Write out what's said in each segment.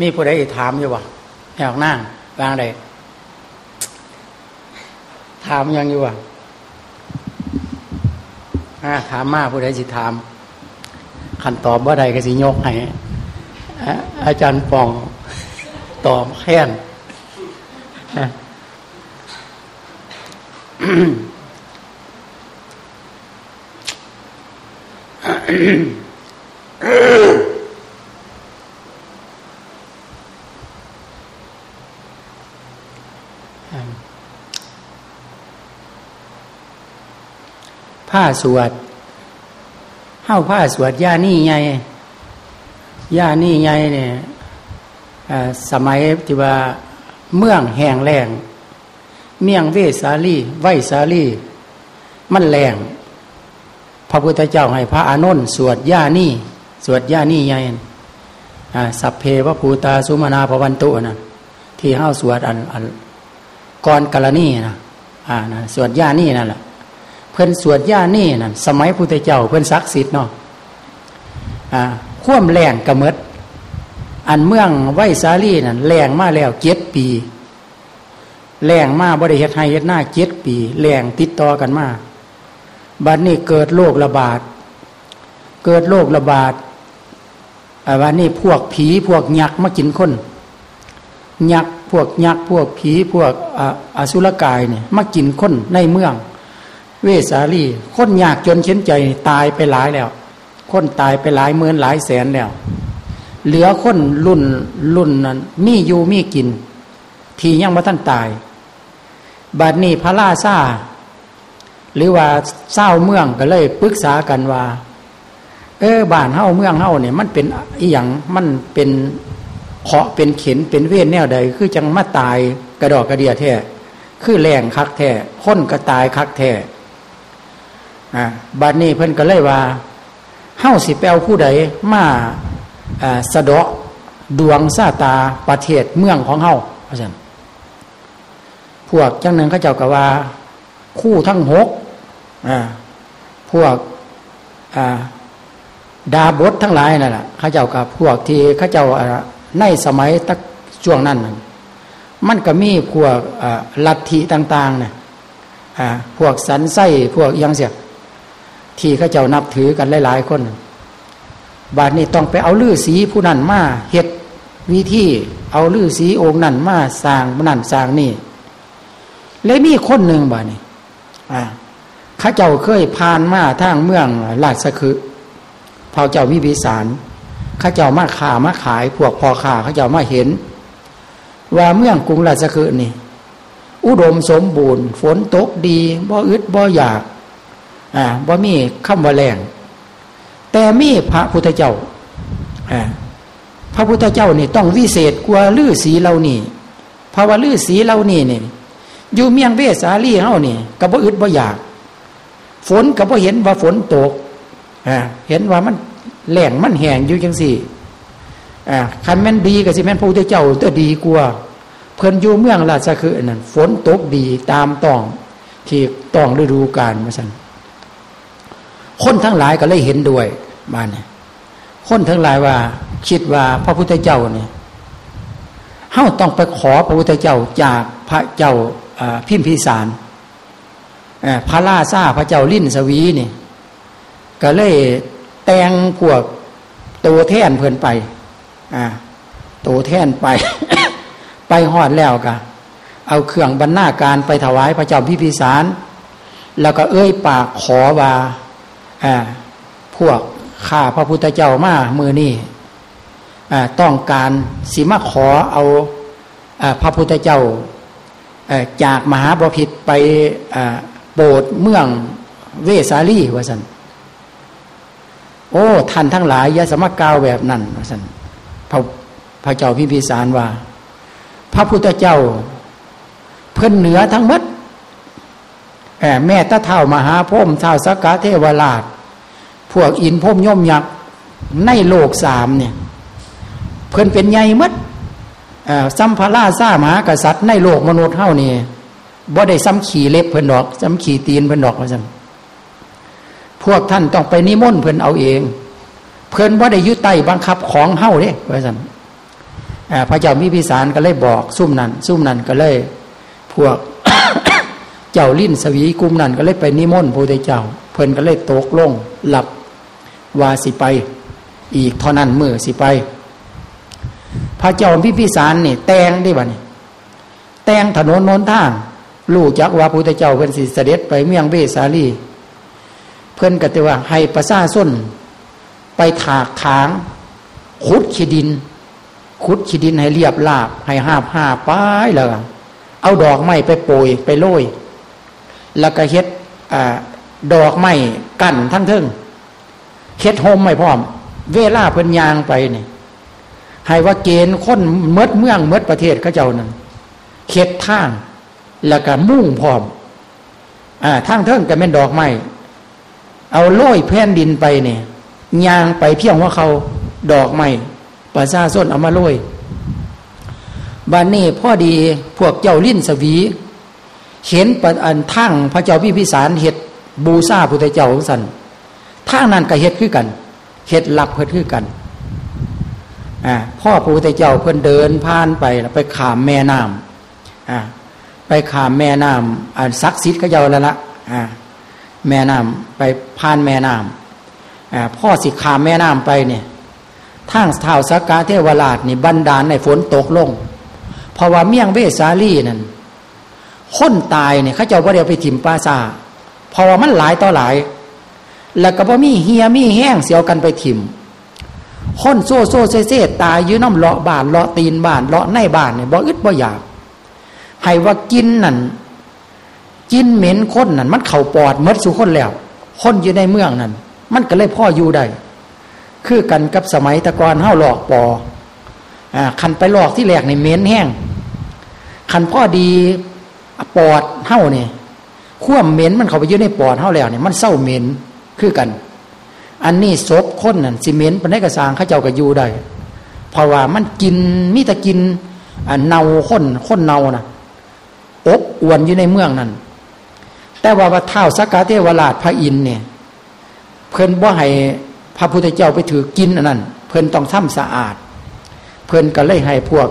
มีผู้ใดถามอยู่บ่แอกนั่งวางใดถามยังอยู่บ่ถามมาผู้ใดสิถามขันตอบว่าใดก็สิยกให้อาจารย์ปองตอบแค้น ผ้าสวดเข้าผ้าสวดย่านี่ไงย่านี่ไงเนี่ยสมัยที่ว่าเมืองแห่งแรงเมียงเวสาลีไวสาลีมันแรงพระพุทธเจ้าให้พระอานนท์สวดย่านี่ สวดย่านี่ไงสัพเพวภูตาสุมาณาภวันตุนะที่ห้าสวดอันอันกรกรณีนะอ่านะสวดย่านี่นั่นแหละ เพิ่นสวดย่านี่นั่นสมัยพุทธเจ้าเพิ่นศักดิ์สิทธิ์เนาะอ่าข่วมแรงกระเมิด อันเมืองไวสาลีนั่นแรงมาแล้วเจ็ดปี แรงมาบริเฮ็ดให้เฮ็ดหน้าเจ็ดปีแรงติดต่อกันมาบัดนนี้เกิดโรคระบาด เกิดโรคระบาดวันนี้พวกผีพวกยักษ์มากินคนยักษ์พวกยักษ์พวกผีพวกอสุรกายเนี่ยมากินคนในเมือง เวสาลีคนยากจนเช้นใจตายไปหลายแล้ว คนตายไปหลายหมื่นหลายแสนแล้ว เหลือคนรุ่นรุ่นนั้นมีอยู่มีกิน ทียังมาท่านตายบัดนี้พระราชาหรือว่าเศร้าเมืองก็เลยปรึกษากันว่า เออบ้านเฮ้าเมืองเฮ้าเนี่ยมันเป็นอีหยังมันเป็นเคาะเป็นเข็นเป็นเวทแนวใด คือจังมาตายกระดอกกระเดียแท้คือแรงคักแท้พ้นก็ตายคักแท้ อ่าบัดนี้เพิ่นก็เลยว่าเฮ้าสิแปลผู้ใดมาสะดอกดวงซาตาประเทศเมืองของเฮ้าเพราะฉะนั้นพวกจังหนึ่งเขาเจ้าก็ว่า คู่ทั้งหกอ่าพวกอ่าดาบดทั้งหลายนั่นแหละข้าเจ้ากับพวกที่ข้าเจ้าในสมัยตักช่วงนั้น มันก็มีพวกลัทธิต่างๆเนี่ยพวกสันไส้พวกยังเสีย ที่ข้าเจ้านับถือกันหลายๆคน บาดนี้ต้องไปเอาลือสีผู้นั้นมาเห็ดวิธีเอาลือสีองค์นั้นมาสร้างนั่นสร้างนี่เลยมีคนหนึ่งบาดนี้ข้าเจ้าเคยผ่านมาทางเมืองลาดสะคือพอเจ้ามีวิสารข้าเจ้ามาขามาขายพวกพอขาข้าเจ้ามาเห็น ว่าเมืองกรุงราชคือนี่ อุดมสมบูรณ์ ฝนตกดีบ่อึดบ่อยาก อ่าบ่มีคำว่าแรงแต่มีพระพุทธเจ้าอ่าพระพุทธเจ้านี่ต้องวิเศษกว่าลือสีเหล่านี้เพราว่าลือสีเหล่านี้นี่อยู่เมียงเวสาลีเฮานี่ก็บ่อึดบ่อยาก ฝนก็บ่เห็นว่าฝนตกอ่าเห็นว่ามันแหล่งมันแห้งอยู่จังสี่อ่าคันแม่นดีกับสิแม่นพระพุทธเจ้าจะดีกว่าเพิ่นอยู่เมืองราชคือนั่นฝนตกดีตามต้องที่ต้องฤดูกาลมาสัน คนทั้งหลายก็เลยเห็นด้วยบ้านเนี่ยคนทั้งหลายว่า คิดว่าพระพุทธเจ้าเนี่ยเฮาต้องไปขอพระพุทธเจ้าจากพระเจ้าพิมพิสารพระราชาพระเจ้าลิ้นสวีนี่ก็เลยแต่งพวกตัวแท่นเพื่อนไปอ่าตัวแท่นไป ไปหอดแล้วกะเอาเครื่องบรรณาการไปถวายพระเจ้าพิพิสาร แล้วก็เอ้ยปากขอว่า พวกข้าพระพุทธเจ้ามามือนี่ต้องการสิมาขอเอาอพระพุทธเจ้าจากมหาบพิตรไปโปรดเมืองเวสาลีวะสันโอ้ท่านทั้งหลายยาสมกกาวแบบนั้นวะสันพระพระเจ้าพิพิสารว่า พระพุทธเจ้า เพื่อนเหนือทั้งมด แม่ตะเท่ามหาพมเท่าสกกาเทวราช พวกอินพมย่อมยักษ์ในโลกสามเนี่ย เพื่อนเป็นใหญ่มดสัมภาราซามหากษัตริย์ในโลกมนุษย์เท่านี่บ่ได้ซ้ำขี่เล็บเพิ่อนดอกซ้ำขี่ตีนเพิ่อนดอกว่าซั่นพวกท่านต้องไปนิมนต์เพิ่อนเอาเอง เพิ่อนบ่ได้ยึดไต้บังคับของเฮาเด้ว่าซั่นพระเจ้ามีพิสารก็เลยบอกซุ่มนั้นซุ่มนั้นก็เลย พวก เจ้าลิ้นสวีกุมนั้นก็เลยไปนิมนต์พระเจ้า เพิ่นก็เลยตกลงหลับวาสิไป อีกเท่านั้นมือสิไป พระเจ้าพิพิสารนี่แตงได้บ่นี่แตงถนนโน้นทางรู้จักว่าพระเจ้าเพิ่นสิเสด็จไปเมืองเบสาลี เพิ่นก็จะว่าให้ประซาส้น ไปถากถางขุดขีดิน ขุดขีดินให้เรียบราบ ให้ห้าผ้าป้ายแล้วเอาดอกไม้ไปโปรยไปโรย แล้วก็เฮ็ดอดอกไม้กั้นทั้งเทิงเฮ็ดโฮมไม่พร้อม เวลาเพิ่นยางไปนี่ให้ว่าเกณฑ์คนเมดเมืองเมดประเทศเขาเจ้านั้นเฮ็ดทาง แล้วก็มุ่งพร้อมอ่าทางเทิงก็เป็นดอกไม้เอาโรยแผ่นดินไปเนี่ยยางไปเพียงว่าเขาดอกไม้ประชาชนเอามาโรยบ้านนี้พ่อดีพวกเจ้าลิ้นสวี เห็นปอันทั้งพระเจ้าพิพิสารเห็ดบูซาพุทธเจ้าของสันทางนั้นก็เห็ดคือกันเห็ดหลับเพื่อคือกันอ่าพ่อพระพุทธเจ้าเพื่อนเดินผ่านไปไปขามแม่น้ำอ่าไปขามแม่น้ำอันซักซิดก็เจ้าแล้วละอ่าแม่น้ำไปผ่านแม่น้ำอ่าพ่อสิขามแม่น้ำไปเนี่ยทางเท้าสักกาเทวราชนี่บันดาลในฝนตกลงเพราะว่าเมี่ยงเวสาลีนั่น คนตายเนี่ยเขาเจ้าว่าเดียวไปถิ่มปลาซาเพราะว่ามันหลายต่อหลาย แล้วก็บ่มีเฮียมีแห้งเสียวกันไปถิ่มคนโซ่โซ่เซ่เซ่ตายยืนน้ำเลาะบานเลาะตีนบานเลาะในบานเนี่ยบ่อึดบ่อยากให้ว่ากินนั่นกินเหม็นคนนั่นมันเข่าปอดมดสู่คนแล้ว คนอยู่ในเมืองนั่นมันก็เลยพ่ออยู่ได้คือกันกับสมัยตะกอนเฮ้าหลอกปออ่าคันไปหลอกที่แหลกในเหม็นแห้งคันพ่อดี ปอดเท่านี่ขั้วเหม็นมันเข้าไปยืดในปอดเท่าแล้วเนี่ยมันเศร้าเหม็นคือกัน อันนี้ศพคนนั่นสิเม็นเป็นได้กระสางข้าเจ้าก็อยู่ได้เพราะว่ามันกินมิตะกินเน่าคนคนเน่านะอบอวนอยู่ในเมืองนั่นแต่ว่าว่าเท้าสักกาเทวราชพระอินเนี่ยเพิ่นบ่ให้พระพุทธเจ้าไปถือกินอันนั้น เพิ่นต้องทำสะอาด เพิ่นก็เลยให้พวก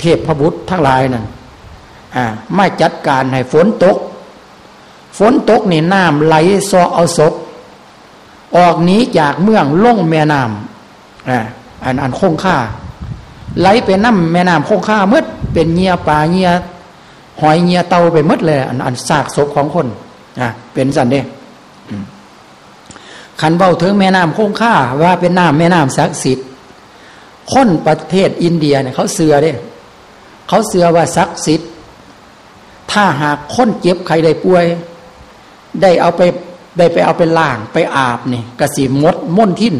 เทพพระบุตรทั้งหลายนั่น ไม่จัดการให้ฝนตก ฝนตกนี่น้ำไหลซอเอาศพออกหนีจากเมืองล่งแม่น้ำอันอันคงค่า ไหลไปน้ำแม่น้ำคงค่ามืดเป็นเงียปลาเงียหอยเงียเตาไปมืดเลย อันอันซากศพของคนอ่าเป็นสันเด้ขันเบาถึงแม่น้ำคงค่า ว่าเป็นน้ำแม่น้ำศักดิ์สิทธิ์คนประเทศอินเดียเนี่ยเขาเสือเด้เขาเสือว่าศักดิ์สิทธิ์ ถ้าหากคนเจ็บใครได้ป่วย ได้เอาไปได้ไปเอาไปล่างไปอาบนี่กระสีมดม่นทิน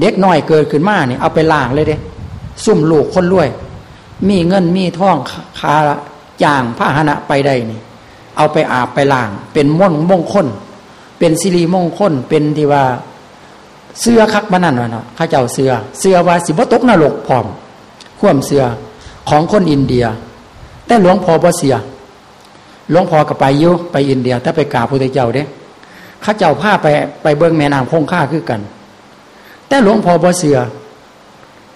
เด็กน้อยเกิดขึ้นมาเนี่ยเอาไปล่างเลยเด้ซุ่มลูกคนรวย มีเงินมีท่องคาจ่างพระหนะไปได้นี่ เอาไปอาบไปล่าง เป็นม่นมงคล เป็นสิริมงคล เป็นที่ว่า เสื้อคักบานั่นวะเนาะข้าเจ้าเสื้อ เสื้อว่าสิบตกนรกพร้อมข่วมเสื้อของคนอินเดีย แต่หลวงพ่อบ่เสียหลวงพ่อก็ไปยุไปอินเดีย ถ้าไปกราบพระเจ้าเด้ข้าเจ้าผ้าไปไปเบิ้งแม่น้ำคงค่าคือกัน แต่หลวงพ่อบ่เสีย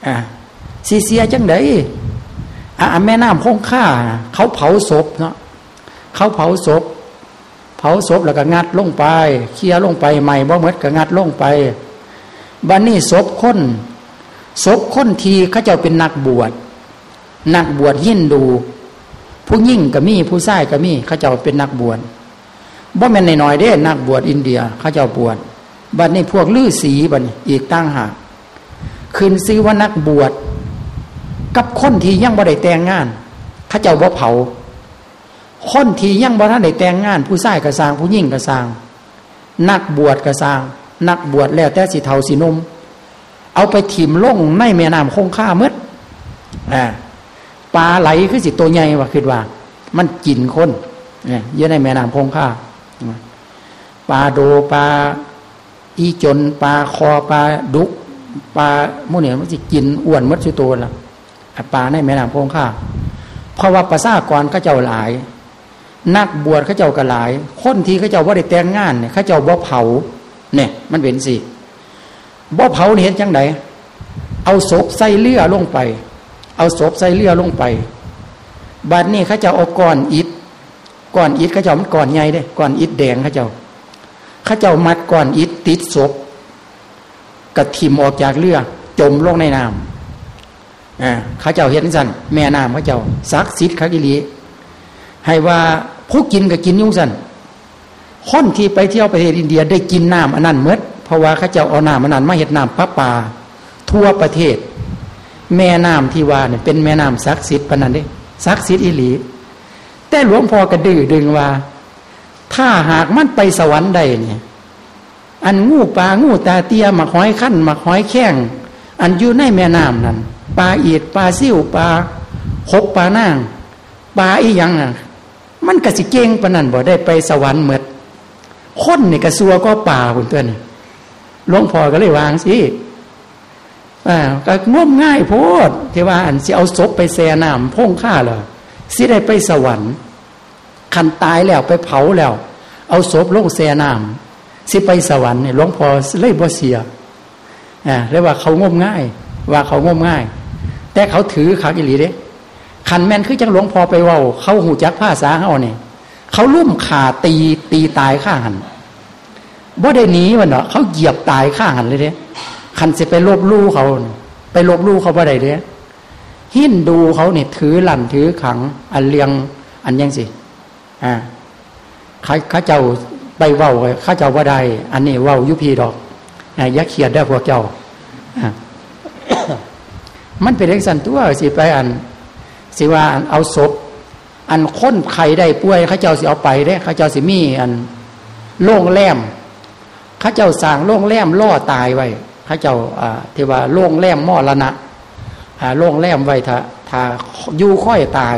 อ่าสีเสียจังไดอ่าแม่น้ำคงค่า เขาเผาศพเนาะเขาเผาศพ เผาศพแล้วก็งัดลงไปเคลียลงไปใหม่บ่เมดก็งัดลงไปบันนี้ศพคนศพคนทีข้าเจ้าเป็นนักบวชนักบวชยินดู ผู้ยิ่งก็มีผู้ชายก็มีเขาเจ้าเป็นนักบวชบ่แม่นในน้อยเด้ นักบวชอินเดียเขาเจ้าบวชบัดนี้พวกลือสีบัดอีกตั้งหากคืนซื้อว่านักบวชกับคนที่ยังบ่ได้แต่งงานเขาเจ้าบ่เผา คนที่ยังบ่ทันได้แต่งงาน ผู้ชายกระสางผู้ยิ่งกระสางนักบวชกระสางนักบวชแล้วแต่สีเทาสีนม เอาไปถิ่มล่งในแม่น้ำคงค่ามืดอ่า ปลาไหลคือสิตัวใหญ่ว่าคือว่า มันกินคนเนี่ยเยอะในแม่น้ำคงค่าปลาโดปลาอีจนปลาคอปลาดุกปลาโมเนี่ยมันจะกินอ้วนมัดสุตัวละปลาในแม่น้ำคงค่าเพราะว่าภาษากรเขาเจ้าหลาย นักบวชเขาเจ้าก็หลาย คนที่เขาเจ้าว่าได้แต่งงานเนี่ยเขาเจ้าบ่เผา เนี่ย มันเป็นสิบ่เผานี่เห็นจังไดเอาศพใส่เลือลงไป เอาศพใส่เรือลงไปบัดนี้เขาจะเอาก้อนอิฐก้อนอิฐเขาจะมันก้อนใหญ่เด้ก้อนอิฐแดงเขาเจ้าเขาเจ้ามัดก้อนอิฐติดศพกระทิมออกจากเรือจมลงในน้ำอ่าเขาเจ้าเห็นสันแม่น้ำเขาเจ้าซักซิดคักิลีให้ว่าผู้กินก็กินยุ่งสันคนที่ไปเที่ยวประเทศอินเดียได้กินน้ำอันนั้นเมื่อเพราะว่าเขาเจ้าเอาน้ำอันนั้นมาเห็ดน้ำพระป่าทั่วประเทศ แม่น้ำที่ว่าเนี่ยเป็นแม่น้ำซักซิดปนันเด้ซักซิดอิลี แต่หลวงพ่อกระดื้อดึงว่า ถ้าหากมันไปสวรรค์ได้เนี่ย อันงูปลางูตาเตียมาหอยขั้นมาหอยแข้งอันอยู่ในแม่น้ำนั้นปลาอีดปลาซิ่วปลาหกปลานางปลาอีหยังอะ มันกระสิเก่งปนันบ่ได้ไปสวรรค์เหมือนคนนี่กระซัวก็ป่าคุณเตือนหลวงพ่อก็เลยวางสิ ก็ง่มง่ายโพดที่ว่าอันสิเอาศพไปแซ่น้ำพ่งข้าเหรอสิได้ไปสวรรค์คันตายแล้วไปเผาแล้ว เอาศพลงแซ่น้ำสิไปสวรรค์เนี่ยหลวงพ่อเลยบ่เสียอ่าเรียกว่าเขาง่มง่าย ว่าเขาง่มง่าย แต่เขาถือขากิลีเด้คันแม่นคือจังหลวงพ่อไปว่าเขาหูจักผ้าสาเขาเนี่ยเขาลุ่มขาตีตีตายข้าหันบ่ได้หนีวันเนาะเขาเหยียบตายข้าหันเลยเด้ คันจะไปลบลู่เขา ไปลบลู่เขาบ่ได้เด้หินดูเขาเนี่ยถือหลั่นถือขัง อันเลียง อันยังสิอ่าข้าเจ้าไปเว้าข้าเจ้าว่าได้ อันนี้เว้ายุพีดอกยักเขียดได้พวกเจ้ามันเป็นเรื่องสันตัวสิไปอัน สิว่าอันเอาศพอันค้นไข่ได้ป่วยข้าเจ้าสิเอาไปได้ข้าเจ้าสิมี อันโล่งแลมข้าเจ้าสร้างโล่งแลมล่อตายไว้ ข้าเจ้าที่ว่าโล่งแหลมมอละนะโล่งแหลมไว้ถ้าถ้ายู่ค่อยตาย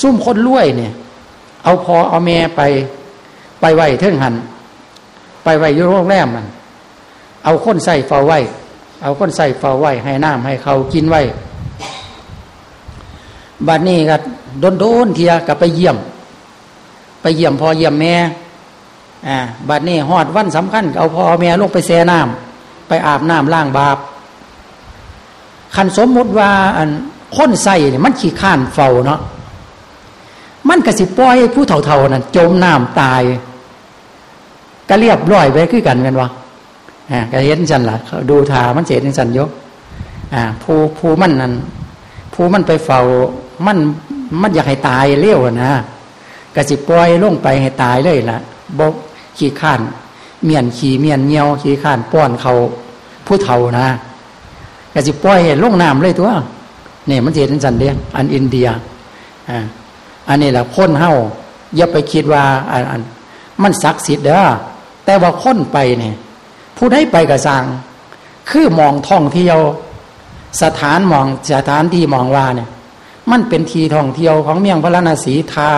ซุ่มคนรวยเนี่ย เอาพอเอาแม่ไป ไปไว้เทิงหัน ไปไว้ยู่โล่งแหลมมัน เอาคนใส่เฝ้าไว้ เอาคนใส่เฝ้าไว้ ให้น้ำให้เขากินไว้บัดนี้ก็โดนโดนเทียกับไปเยี่ยม ไปเยี่ยมพอเยี่ยมแม่อ่าบัดนี้หอดวันสำคัญเอาพอแม่ลงไปแช่น้ำ ไปอาบน้ำล้างบาปขันสมมติว่าอันค้นใส่เนี่ยมันขี้ข้านเฝ้าเนาะมันกระสิป้อยผู้เฒ่าๆนั่นจมน้ำตาย ก็เรียบร้อยไปคือกันกันวะอ่าก็เห็นจันละดูทามันเสียนจันยกอ่าผู้ผู้มันนั่นผู้มันไปเฝ้ามันมันอยากให้ตายเลี้ยวนะกระสิปล่อยลงไปให้ตายเลยละบกขี้ข้าน เมียนขี่เมียนเงี้ยวขี้ข้านป้อนเขาผู้เฒ่านะกระสิปล่อยลงน้ำเลยตัวเนี่ยมันเห็นสันเดียอันอินเดียอ่าอันนี้แหละคนเฮาอย่าไปคิดว่าอันอันมันศักดิ์สิทธิ์เด้อแต่ว่าคนไปเนี่ยผู้ได้ไปกระสังคือมองท่องเที่ยว สถานมองสถานที่มองว่าเนี่ย มันเป็นทีท่องเที่ยวของเมียงพระนศีทา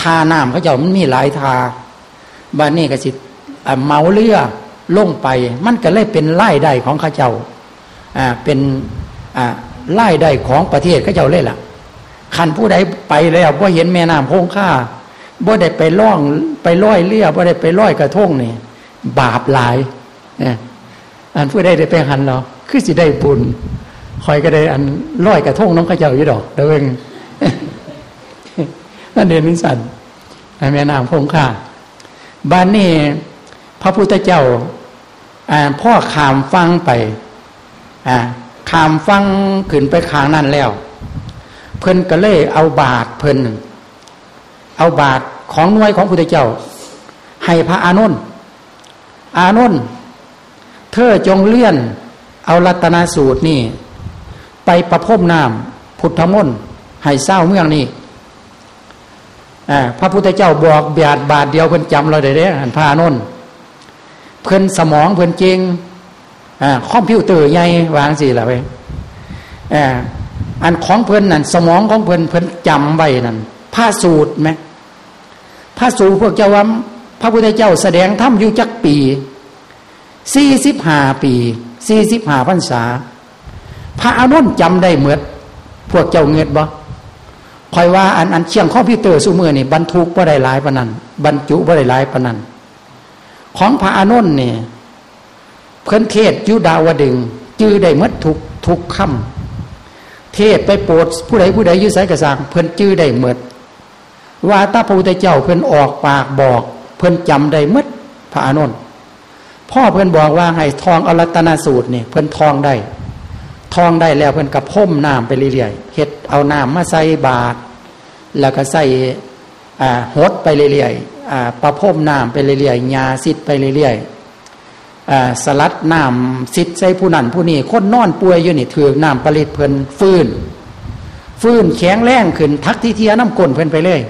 ทาน้ำเขาเจ้ามันมีหลายทาบ้านนี้ก็สิ เมาเรือลงไป มันก็เลยเป็นไล่ได้ของข้าเจ้าอ่าเป็นอ่าไล่ได้ของประเทศข้าเจ้าเลยล่ะคันผู้ใดไปแล้วบ่เห็นแม่น้ำพงค่าบ่ได้ไปล่องไปล่อยเรือบ่ได้ไปล่อยกระทงนี่บาปหลายเนี่ยอันผู้ใดได้ไปหันเราคือสิได้บุญคอยก็ได้อันร้อยกระทงน้องข้าเจ้าอยู่ดอกเด้งนั่นเดนิสันแม่นางพงค่าบ้านนี้ พระพุทธเจ้าพ่อขามฟังไปขามฟังขึ้นไปขางนั่นแล้ว เพิ่นก็เลยเอาบาทเพิ่นเอาบาทของหน่วยของพุทธเจ้า ให้พระอานนท์อานนท์เธอจงเลื่อน เอารัตนาสูตรนี่ ไปประพรมน้ำพุทธมนต์ให้เศร้าเมืองนี้พระพุทธเจ้าบอกบาดบาทเดียวเพิ่นจำเราได้เด้อันพานน เพิ่นสมองเพิ่นจริงอ่าคอมพิวเตอร์ใหญ่วางสิล่ะไปอ่าอันของเพิ่นนั่นสมองของเพิ่นเพิ่นจำไว้นั่นผ้าสูตรไหมผ้าสูตรพวกเจ้าว่าพระพุทธเจ้าแสดงธรรมอยู่จักปีสี่สิบห้าปีสี่สิบห้าพรรษา พระอนุนจำได้เหมือนพวกเจ้าเงิดบ่คอยว่าอันอันเชียงคอพิเตอร์สูมือนี่บรรทุกบ่ได้หลายปนันบรรจุบ่ได้หลายปนัน ของพระอนุนนี่ยเพื่อนเทศยุดาวดึง จื้อได้เมื่อทุกทุกคำเทศไปโปรดผู้ใดผู้ใดยื้อสายกระสังเพิ่อนจื้อได้เมดว่าตาพระพุทธเจ้าเพิ่อนออกปากบอก เพิ่อนจำได้มดพระอานนท์พ่อเพิ่อนบอกว่าให้ทองอรัตนาสูตรเนี่ยเพิ่อนทองได้ ทองได้แล้วเพิ่อนกระพ่มน้ำไปเรื่อยๆเฮ็ดเอาน้ำมาใส่บาตรแล้วก็ใส่หดไปเรื่อยๆ ประพ่มน้ำไปเรื่อยๆยาสิทไปเรื่อยๆสลัดน้ำสิทใส่ผู้นั่นผู้นี้คนนอนป่วยอยู่นี่ถือน้ำผลิตเพลินฟื้น ฟื้นแข็งแรงขึ้นทักที่เทียน้ำกลนเพลินไปเลย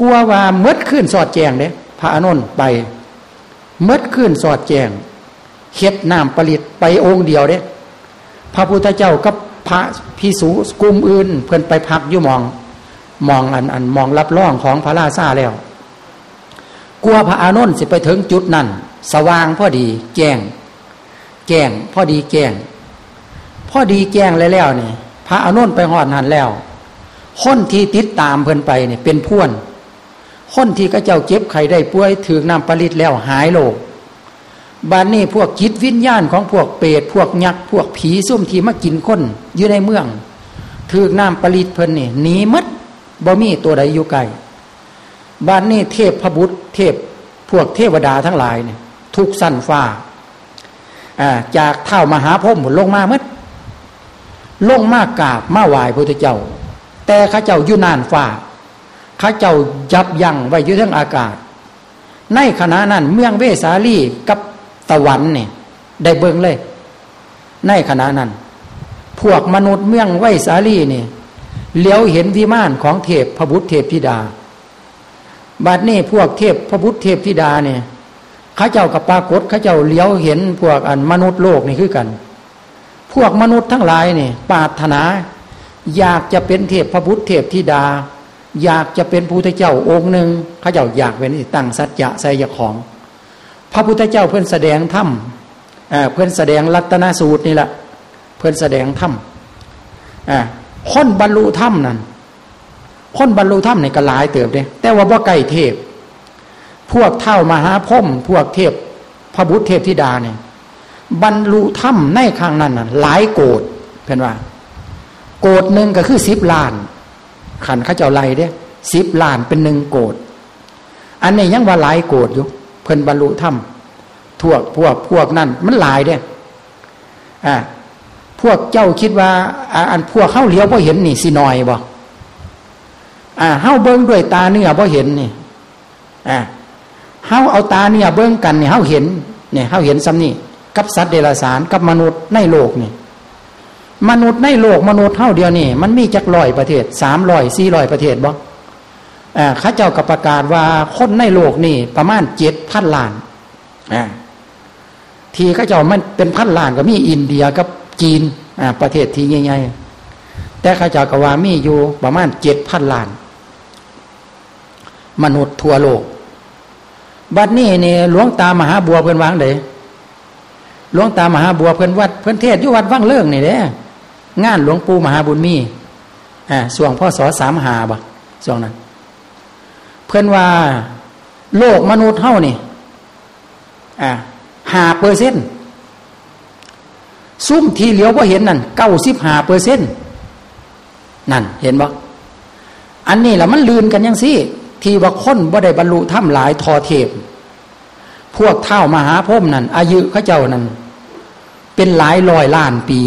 กลัวว่าเมดขึ้นสอดแจงเด้พระอนุนไปเมดขึ้นสอดแจงเฮ็ดน้ำผลิตไปองค์เดียวเด้พระพุทธเจ้ากับพระพิสุกลุ่มอื่น เพื่อนไปพักอยู่มอง มองอันอันมองรับร่องของพระราชาแล้ว กลัวพระอานนท์สิไปถึงจุดนั้น สว่างพอดีแจ้ง แจ้งพอดีแจ้งพอดีแจ้งแล้วแล้วเนี่ยพระอานนท์ไปหอดนั้นแล้วคนที่ติดตามเพิ่นไปเนี่ยเป็นพ่วนคนที่ก็เจ้าเจ็บไข้ได้ป่วยถือน้ำปลิตแล้วหายโลกบ้านนี้พวกจิตวิญญาณของพวกเปรตพวกยักษ์พวกผีซุ่มที่มากินคนอยู่ในเมืองถือน้ำปลิตเพิ่นนี่หนีมัดบ่มีตัวใดอยู่ไกล บ้านนี้เทพพระบุตรเทพพวกเทวดาทั้งหลายเนี่ยทุกสั้นฟ้าจากเท่ามหาพรหมลงมาเมัดลงมากราบมาไหว้พระเจ้า แต่ข้าเจ้าอยู่นานฟ้าข้าเจ้ายับยั้งไว้อยู่ทั้งอากาศ ในขณะนั้นเมืองเวสาลีกับตะวันเนี่ยได้เบิ่งเลย ในขณะนั้น พวกมนุษย์เมืองเวสาลีเนี่ยเลี้ยวเห็นวิมานของเทพพระบุตรเทพธิดา บัดนี้พวกเทพพระบุตรเทพธิดาเนี่ยข้าเจ้ากับปรากฏข้าเจ้าเลี้ยวเห็นพวกอันมนุษย์โลกนี่คือกัน พวกมนุษย์ทั้งหลายเนี่ยปาถนา อยากจะเป็นเทพพระบุตรเทพธิดา อยากจะเป็นพระพุทธเจ้าองค์หนึ่งเขาเจ้าอยากเป็นตั้งสัจจะใส่ยของ พระพุทธเจ้าเพื่อนแสดงถ้ำเพื่อนแสดงรัตนสูตรนี่แหละเพื่อนแสดงถ้ำค้นบรรลุถ้ำนั่น ค้นบรรลุถ้ำในกระลายเติบเด้แต่ว่าบ่ไก่เทพ พวกเท่ามหาพมพวกเทพพระบุตรเทพธิดาเนี่ยบรรลุถ้ำในข้งนั้นน่ะ หลายโกดเพื่อนว่า โกดหนึ่งก็คือสิบล้าน ขันเขาเจ้าไล่เด้สิบล้านเป็นหนึ่งโกดอันนี้ยังว่าหลายโกดอยู่ เพิ่อนบรรลุธรรมพวกพวกพวกนั่นมันหลายเด้อ่าพวกเจ้าคิดว่าอันพวกเข้าเลี้ยวพอเห็นนี่สินอยบอ่่าเข้าเบิ้งด้วยตาเนื้อพอเห็นนี่อ่าเข้าเอาตาเนื้อเบิ้งกันเนี่ยเข้าเห็นเนี่ยเข้าเห็นซ้ำนี่กับสัตว์เดรัจฉานกับมนุษย์ในโลกนี่มนุษย์ในโลกมนุษย์เท่าเดียวนี่มันมีจักลอยประเทศสามลอยสี่ลอยประเทศบ่อ่าข้าเจ้ากับประกาศว่าคนในโลกนี่ประมาณเจ็ดพันล้านอ่าทีข้าเจ้ามันเป็นพันล้านก็มีอินเดียกับจีนอ่าประเทศที่ใหญ่ๆแต่ข้าเจ้าก็ว่ามีอยู่ประมาณเจ็ดพันล้าน มนุษย์ทั่วโลก บัดนี้เนี่ยหลวงตามหาบัวเพิ่อนวางเลยหลวงตามหาบัวเพิ่อนวัดเพิ่อนเทศยู่วัดว่างเลิกนี่เด้งานหลวงปู่มหาบุญมีอ่าส่วงพ่อสอสามหาบ่ส่วงนั้น เพื่อนว่าโลกมนุษย์เท่านี่อ่าหาเปอร์เซ็นต์ซุ่มทีเหลียวพอเห็นนั่นเก้าสิบหาเปอร์เซ็นต์นั่นเห็นบ่อันนี้แหละมันลืนกันยังสิ ที่ว่าคนบ่ได้บรรลุถ้ำหลายทอเทพ พวกเท่ามหาพรมนั่นอายุเขาเจ้านั่นเป็นหลายร้อยล้านปี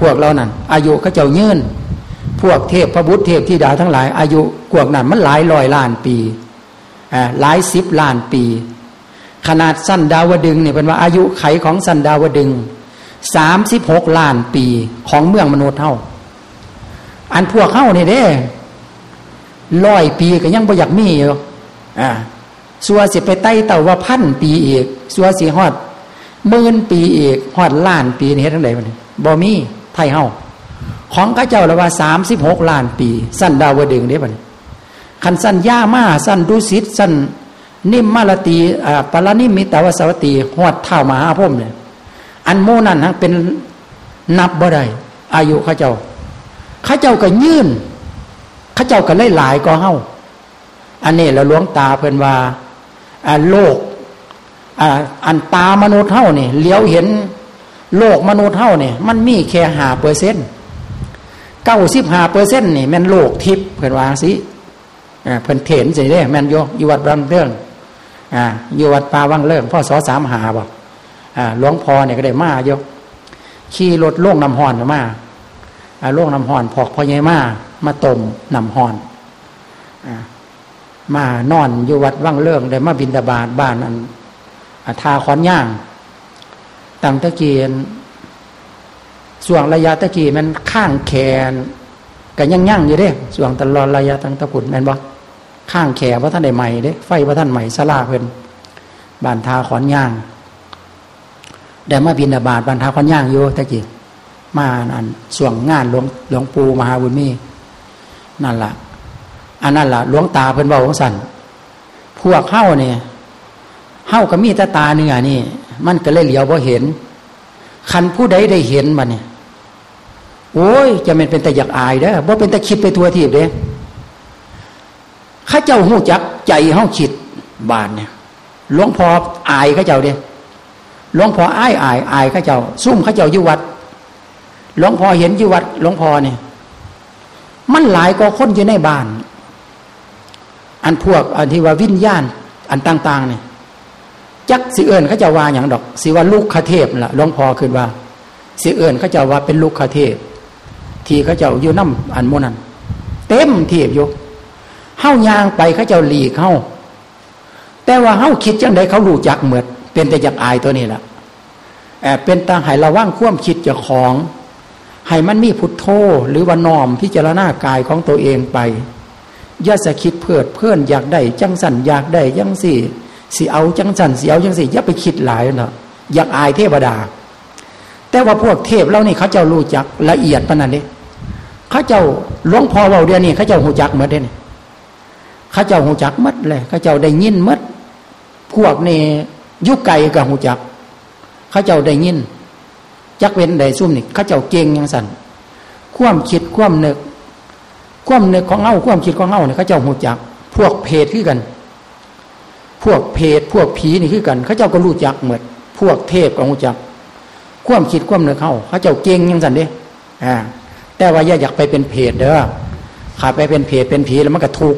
พวกเรานั่นอายุเขาเจ้ายืนพวกเทพพระบุตรเทพธิดาทั้งหลายอายุพวกนั้นมันหลายร้อยล้านปีหลายสิบล้านปี ขนาดสั้นดาวดึงเนี่ยเป็นว่าอายุไขของสั้นดาวดึงสามสิบหกล้านปีของเมืองมนุษย์เท่า อันพวกเข้านี่เด้ ร้อยปีก็ยังบ่อยากมีอยู่อ่าสัวสิไปไต่เต่าว่าพันปีอีกสัวสิฮอดหมื่นปีอีกฮอดล้านปีนี่เฮ็ดทั้งใดมันบ่มีไทยเฮาของข้าเจ้าละว่าสามสิบหกล้านปี สั้นดาวดึงเด้บันขันสั้นย่ามาสั้นดุสิตสั้นนิมมาลตีอ่าปารานิมิตาวสวัตีหอดเท่ามาหาพมเนี่ยอันโมนั่นทั้งเป็นนับบ่ได้อายุข้าเจ้าข้าเจ้าก็ยื่น ข้าเจ้าก็เลยหลายก็เฮาอันนี้เราล้วงตาเพิ่นว่าอ่าโลกอันตามนุษย์เฮานี่เลี้ยวเห็นโลกมนุษย์เท่านี่มันมีแค่หาเปอร์เซ็นต์เก้าสิบหาเปอร์เซ็นต์นี่แม่นโลกทิพย์เพื่อนว่าสิเพื่อนเถนสิเด้แม่นโยอยู่วัดรังเรื่องอยู่วัดป่าวังเรื่องพ่อสอสามหาบอกหลวงพ่อเนี่ยก็ได้มาโยขี่รถล่งน้ำหอนมาล่งน้ำหอนพอกพ่อใหญ่มา มาต้มน้ำหอนมานอนอยู่วัดวังเรื่องได้มาบินตาบาทบ้านอันทาขอนย่างตั้งตะเกียนส่วงระยะตะกี้มันข้างแขนก็ยังยั่งอยู่เด้ส่วงตลอดระยะตั้งตะกุดแม่นบ่ข้างแขนว่าท่านได้ใหม่เด้ไฟว่าท่านใหม่สลาเพิ่นบานทาขอนย่างได้มาบินบาทบานทาขอนย่างอยู่ตะกี้มาอันส่วงงานหลวงหลวงปู่มหาบุญมี นั่นละ่ะ อันนั้นละ่ะหลวงตาเพิ่นบอกของสันพวกเข้าเนี่ยเข้ากับมีตาตาเนื้อนี่ มันก็เลยเหลียวพอเห็น คันผู้ใดได้เห็นมันเนี่ยโอ้ย จะเป็นเป็นแต่อยากอายเด้อบ่เป็นแต่คิดไปทัวทีบเด้ข้าเจ้าหูจักใจห้องคิดบานเนี่ยหลวงพ่ออายข้าเจ้าเด้หลวงพ่ออายอายอายข้าเจ้าซุ่มข้าเจ้ายุวัดหลวงพ่อเห็นยุวัดหลวงพ่อเนี่ย มันหลายก็คนอยู่ในบ้าน อันพวกอันที่ว่าวิญญาณ อันต่างๆเนี่ยจักสิเอิญเขาจะว่าอย่างดอก สิว่าลูกคเทพล่ะหลวงพ่อคือว่า สิเอิญเขาจะว่าเป็นลูกคเทพ ทีเขาจ้าอยู่น้ำอันโมนันเต็มเทียบอยู่เฮ้ายางไปเขาจ้าหลีกเฮ้าแต่ว่าเฮ้าคิดจังไดเขารู้จักเหมือนเป็นแต่อยากอายตัวนี้แหละแอบเป็นตาหายระว่างคว่มคิดจะของ ให้มันมีพุทโธหรือว่านอมพิจารณากายของตัวเองไปอย่าสะคิดเพื่อเพื่อนอยากได้จังสันอยากได้ยังสี่ สิเอาจังสันสิเอาจังสี่อย่าไปคิดหลายเนาะอยากอายเทวดา แต่ว่าพวกเทพเรานี่เขาเจ้ารู้จักละเอียดปนนั้นเด้เขาเจ้าหลวงพ่อเราเดียนี่เขาเจ้าหูจักเมดเลยเขาเจ้าหูจักมัดเลยเขาเจ้าได้ยินมัดพวกนี่ยุกไก่กับหูจัก เขาเจ้าได้ยิน จักเว้นใดซุ่มนี่เขาเจ้าเก่งยังสันความคิดความนึกความนึกของเงาความคิดของเงาเนี่ยเขาเจ้าหูจัก พวกเพศคือกัน พวกเพศพวกผีนี่คือกัน เขาเจ้าก็รู้จักเหมือนพวกเทพก็หูจักความคิดความนึกเขาเขาเจ้าเก่งยังสันเด้อ่าแต่ว่าอย่าอยากไปเป็นเพจเด้อขาไปเป็นเพจเป็นผีแล้วมันก็ทุก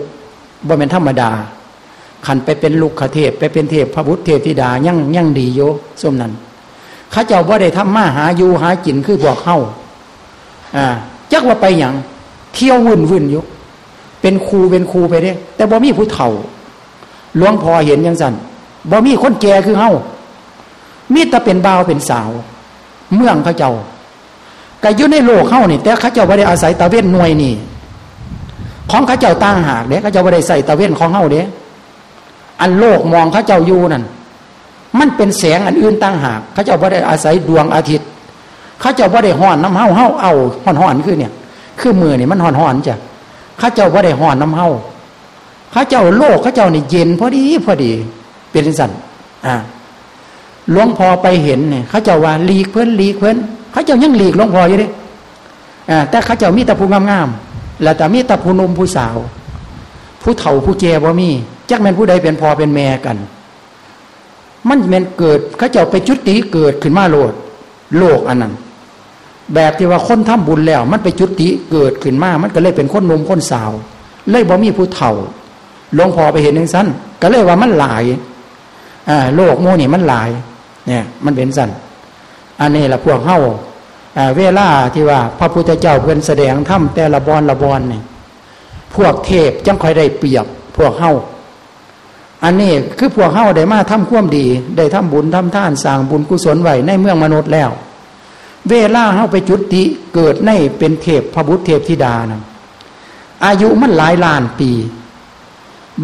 บ่เป็นธรรมดาขันไปเป็นลูกขเทพ ไปเป็นเทพพระพุทธเทพธิดายั่งยั่งดีโยส้มนั้น ข้าเจ้าว่าได้ทำมาหาอยู่หากินคือพวกเข้าอ่าจักว่าไปอย่างเที่ยววุ่นวุ่นอยู่เป็นครูเป็นครูไปเด้แต่บ่มีผู้เฒ่าหลวงพ่อเห็นยังสันบ่มีคนแก่คือเฮามีแต่เป็นบ่าวเป็นสาว เมืองข้าเจ้าก็อยู่ในโลกเข้านี่แต่ข้าเจ้าไม่ได้อาศัยตะเวนหน่วยนี่ ของข้าเจ้าตั้งหากเด้ข้าเจ้าไม่ได้ใส่ตะเวนของเขาเด้อันโลกมองข้าเจ้าอยู่นั่น มันเป็นแสงอันอื่นตั้งหากข้าเจ้าไม่ได้อาศัยดวงอาทิตย์ข้าเจ้าไม่ได้ห่อนน้ำเฮาเฮาเอาห่อนห่อนคือเนี่ย คือมือนี่มันห่อนห่อนจ้ะข้าเจ้าไม่ได้ห่อนน้ำเฮาข้าเจ้าโลกข้าเจ้านี่เย็นพอดีพอดีเป็นสันอ่าหลวงพ่อไปเห็นเนี่ยข้าเจ้าว่าลีกเพื่อนลีกเพื่อนเขาเจ้ายังหลีกหลวงพ่ออยู่ดิแต่เขาเจ้ามีต่ผู้งามๆแล้วแต่มีต่ผู้นมผู้สาว ผู้เฒ่าผู้แก่บ่มีจักแม่นผู้ใดเป็นพ่อเป็นแม่กัน มันแม่นเกิดเขาเจ้าไปจุดติเกิดขึ้นมาโลด โลกอันนั้น แบบที่ว่าคนทำบุญแล้ว มันไปจุดติเกิดขึ้นมา มันก็เลยเป็นคนนมคนสาว เลยบ่มีผู้เฒ่าหลวงพ่อไปเห็นอย่างสั้นก็เลยว่ามันหลายอ่าโลกโมนี่มันหลาย เนี่ย มันเป็นสั้นอันนี้แหละพวกเข้าเวลาที่ว่า พระพุทธเจ้าเพื่อนแสดงถ้ำแต่ละบอนละบอนเนี่ยพวกเทพจังคอยได้เปรียบ พวกเข้า อันนี้คือพวกเข้าได้มาทำความดี ได้ทำบุญทำท่านสร้างบุญกุศลไว้ในเมืองมนุษย์แล้ว เวลาเข้าไปจุติเกิดในเป็นเทพพระบุตรเทพธิดานะอายุมันหลายล้านปี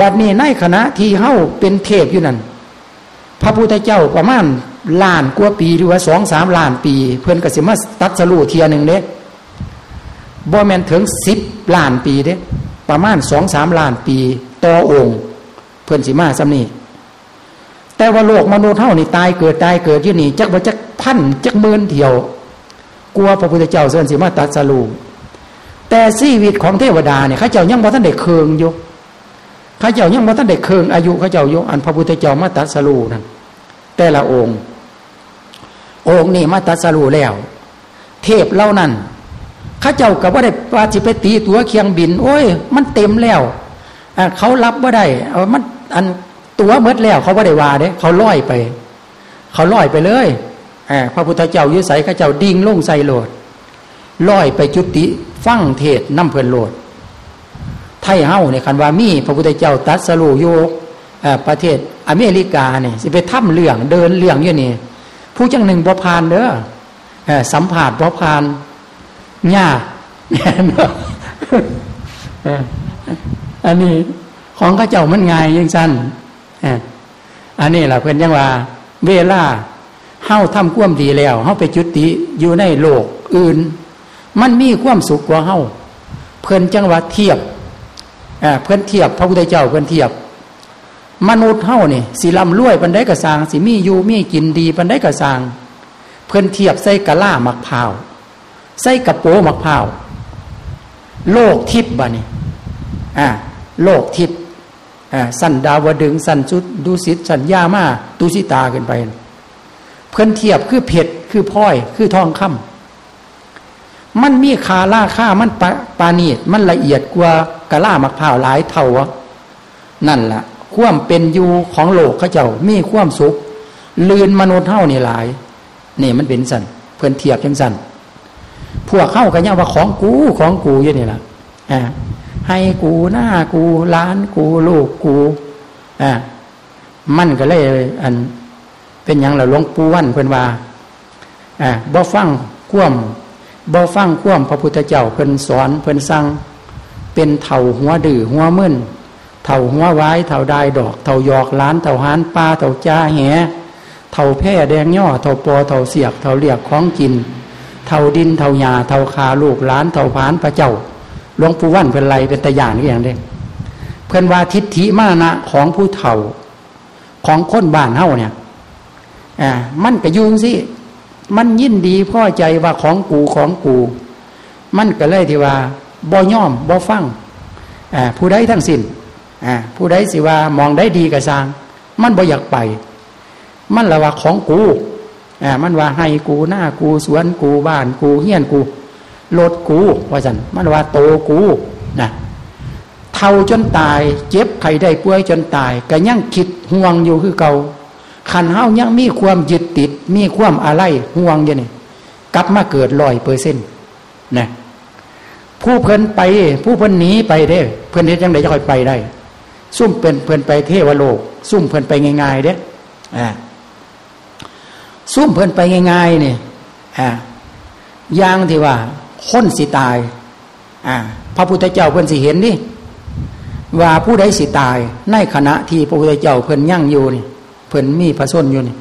บัดนี้ในคณะที่เข้าเป็นเทพอยู่นั่นพระพุทธเจ้าประมาณล้านกว่าปีหรือว่าสองสามล้านปี เพื่อนกสิมาตัดสรูเทียหนึ่งเด้บ่แมนถึงสิบล้านปีเด้ประมาณสองสามล้านปีต่อองค์ เพื่อนสิมาสำนีแต่ว่าโลกมนุษย์เท่านี่ตายเกิดตายเกิดยี่นี่จักว่าจักพันจักหมื่นเที่ยว กลัวพระพุทธเจ้าเสื่อนสิมาตัดสรูแต่ชีวิตของเทวดาเนี่ยข้าเจ้ายังบ่ท่านเด็กเคืองอยู่ข้าเจ้ายังบ่ท่านเด็กเคืองอายุข้าเจ้าอยู่อันพระพุทธเจ้ามาตัดสรูนั่นแต่ละองค์ องค์นี่มาตัสรูแล้ว เทพเล่านั้นข้าเจ้ากับว่าได้ว่าจิไปตีตัวเคียงบิน โอ้ย มันเต็มแล้วเขารับว่าได้มัน อันตัวเมดแล้วเขาว่าได้ว่าเด้เขาลอยไป เขาลอยไปเลยพระพุทธเจ้ายุสัยข้าเจ้าดิ่งลงใส่โหลดลอยไปจุติฟั่งเทศน้ำเพลินโหลด ไทยเฮ้าเนี่ยคันว่ามีพระพุทธเจ้าตัดสรูโยกประเทศอเมริกาเนี่ยสิไปถ้ำเหลืองเดินเหลืองอยู่นี่ผู้จังหนึ่งบ่พานเด้อสัมผัสบ่พานยากอันนี้ ของข้าเจ้ามันง่ายยังสั้นอันนี้แหละเพื่อนยังว่า เวลาเฮ้าทำความดีแล้วเฮ้าไปจุติอยู่ในโลกอื่น มันมีความสุขกว่าเฮ้าเพื่อนจังว่าเทียบเพื่อนเทียบพระพุทธเจ้าเพื่อนเทียบ มนุษย์เฮ้านี่สีลำรวยปันได้กระสางสีมีอยู่มีกินดีปันได้กระสาง เพื่อนเทียบใส่กะล่ามักพาวใส่กระโปมักพาวโลกทิพย์บ่นี่อ่าโลกทิพย์ สันดาวดึงสันจุดดูสิตสัญญามาตุสิตาขึ้นไป เพื่อนเทียบคือเพชรคือพ้อย คือทองคำมันมีคาล่าค่ามันปาปานีดมันละเอียดกว่ากะล่ามักพร้าวหลายเท่านั่นละ่ะควมเป็นอยู่ของโลกเขาเจ้ามีความสุข ลืนมนุษย์เท่านี่หลายนี่มันเป็นสันเพื่อนเทียบยังสันพวกเข้ากันยังว่าของกูของกูอยู่นี่แหละอ่า ให้กูหน้ากูล้านกูลูกกูอ่ามันก็เลยอัน เป็นอย่างเราหลวงปู่วันเพิ่นว่าอ่าบ่ฟังคว่ำบ่ฟังคว่ำพระพุทธเจ้าเพิ่นสอนเพิ่นสั่งเป็นเถ่าหัวดื้อหัวมึนเถ่าหัวไว้เถ่าได้ดอกเถ่ายอกล้านเถ่าหานปลาเถ่าจ้าแหเถ่าแพร่แดงย่อเถ่าปอเถ่าเสียกเถ่าเรียกของกินเท่าดินเท่าหญ้าเท่าคาลูกหลานเท่าผานพระเจ้า หลวงปู่วันเป็นไรเป็นตะยานนี่อย่างเด้เพื่อนว่าทิฏฐิมานะของผู้เฒ่า ของคนบ้านเฮาเนี่ยอ่ามันก็ยุงสิมันยินดีพ่อใจว่าของกูของกู มันก็เลยที่ว่าบ่ย่อมบ่ฟังอ่าผู้ใดทั้งสิ้นอ่าผู้ใดสิว่ามองได้ดีกระซางมันบ่อยากไป มันละว่าของกูอ่ามันว่าให้กูหน้ากูสวนกูบ้านกูเฮียนกู รถกูว่าสันมันว่าโตกูนะเท่าจนตาย เจ็บไข้ได้ป่วยจนตายก็ยังคิดห่วงอยู่คือเก่าขันเฮายังมีความยึดติด มีความอะไรห่วงอยู่นี่กลับมาเกิดลอยเปอร์เซ็นต์นะผู้เพิ่นไป ผู้เพิ่นหนีไปเด้ เพิ่นเฮ็ดยังไงจะค่อยไปได้ ซุ่มเพิ่นเพิ่นไปเทวโลก ซุ่มเพิ่นไปง่ายๆเด้อ่าซุ่มเพิ่นไปง่ายๆเนี่ยอ่าย่างที่ว่า คนสิตายอ่าพระพุทธเจ้าเพิ่อนสิเห็นดิว่าผู้ใดสิตาย ในขณะที่พระพุทธเจ้าเพิ่นยั่งอยู่นี่เพิ่นมีพระส้นอยู่นี่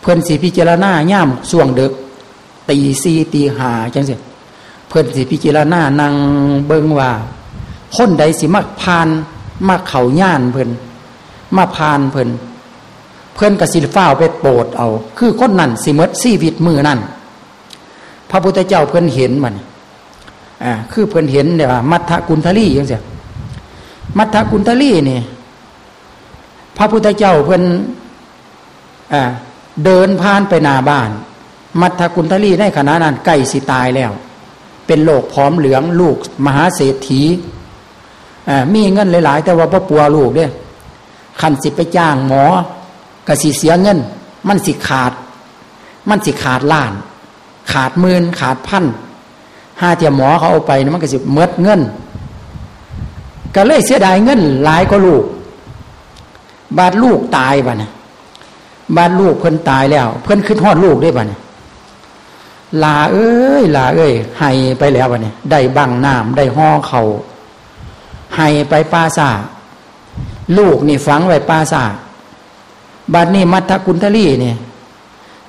เพิ่นสิพิจารณาย่ามส่วงเด็กตีซีตีหาจังสิเพิ่นสิพิจารณานั่งเบิงว่า คนใดสิมักพานมาเข่าย่านเพิ่นมาพานเพิ่นเพื่อนกับสิฟ้าไปโปรดเอา คือคนนั่นสิมดซีวิตมือนั่นพระพุทธเจ้าเพื่อนเห็นมัน อ่าคือเพื่อนเห็นเนี่ยมัทธกุลทลีอย่างเสียมัทธกุลทลีนี่ พระพุทธเจ้าเพื่อนอ่าเดินผ่านไปนาบ้าน มัทธกุลทลีในขณะนั้นใกล้สิตายแล้ว เป็นโลกพร้อมเหลืองลูกมหาเศรษฐีอ่ามีเงินหลาย ๆ แต่ว่าพ่อปัวลูกเนี่ยขันสิไปจ้างหมอกสิเสียเงิน มันสิขาด มันสิขาดล้าน ขาดหมื่นขาดพัน ห้าเทียมหมอเขาเอาไปมันก็สิเมดเงิน ก็เลยเสียดายเงินหลายก็ลูก บาดลูกตายบ่เนี่ยบาดลูกเพิ่นตายแล้ว เพิ่นขึ้นหอดลูกได้บ่เนี่ยลาเอ้ยลาเอ้ยให้ไปแล้วบ่เนี่ยได้บังน้ำได้ห่อเขาให้ไปป้าซาลูกนี่ฝังไว้ป้าซาบัดนี้มัทธกุณทลีเนี่ย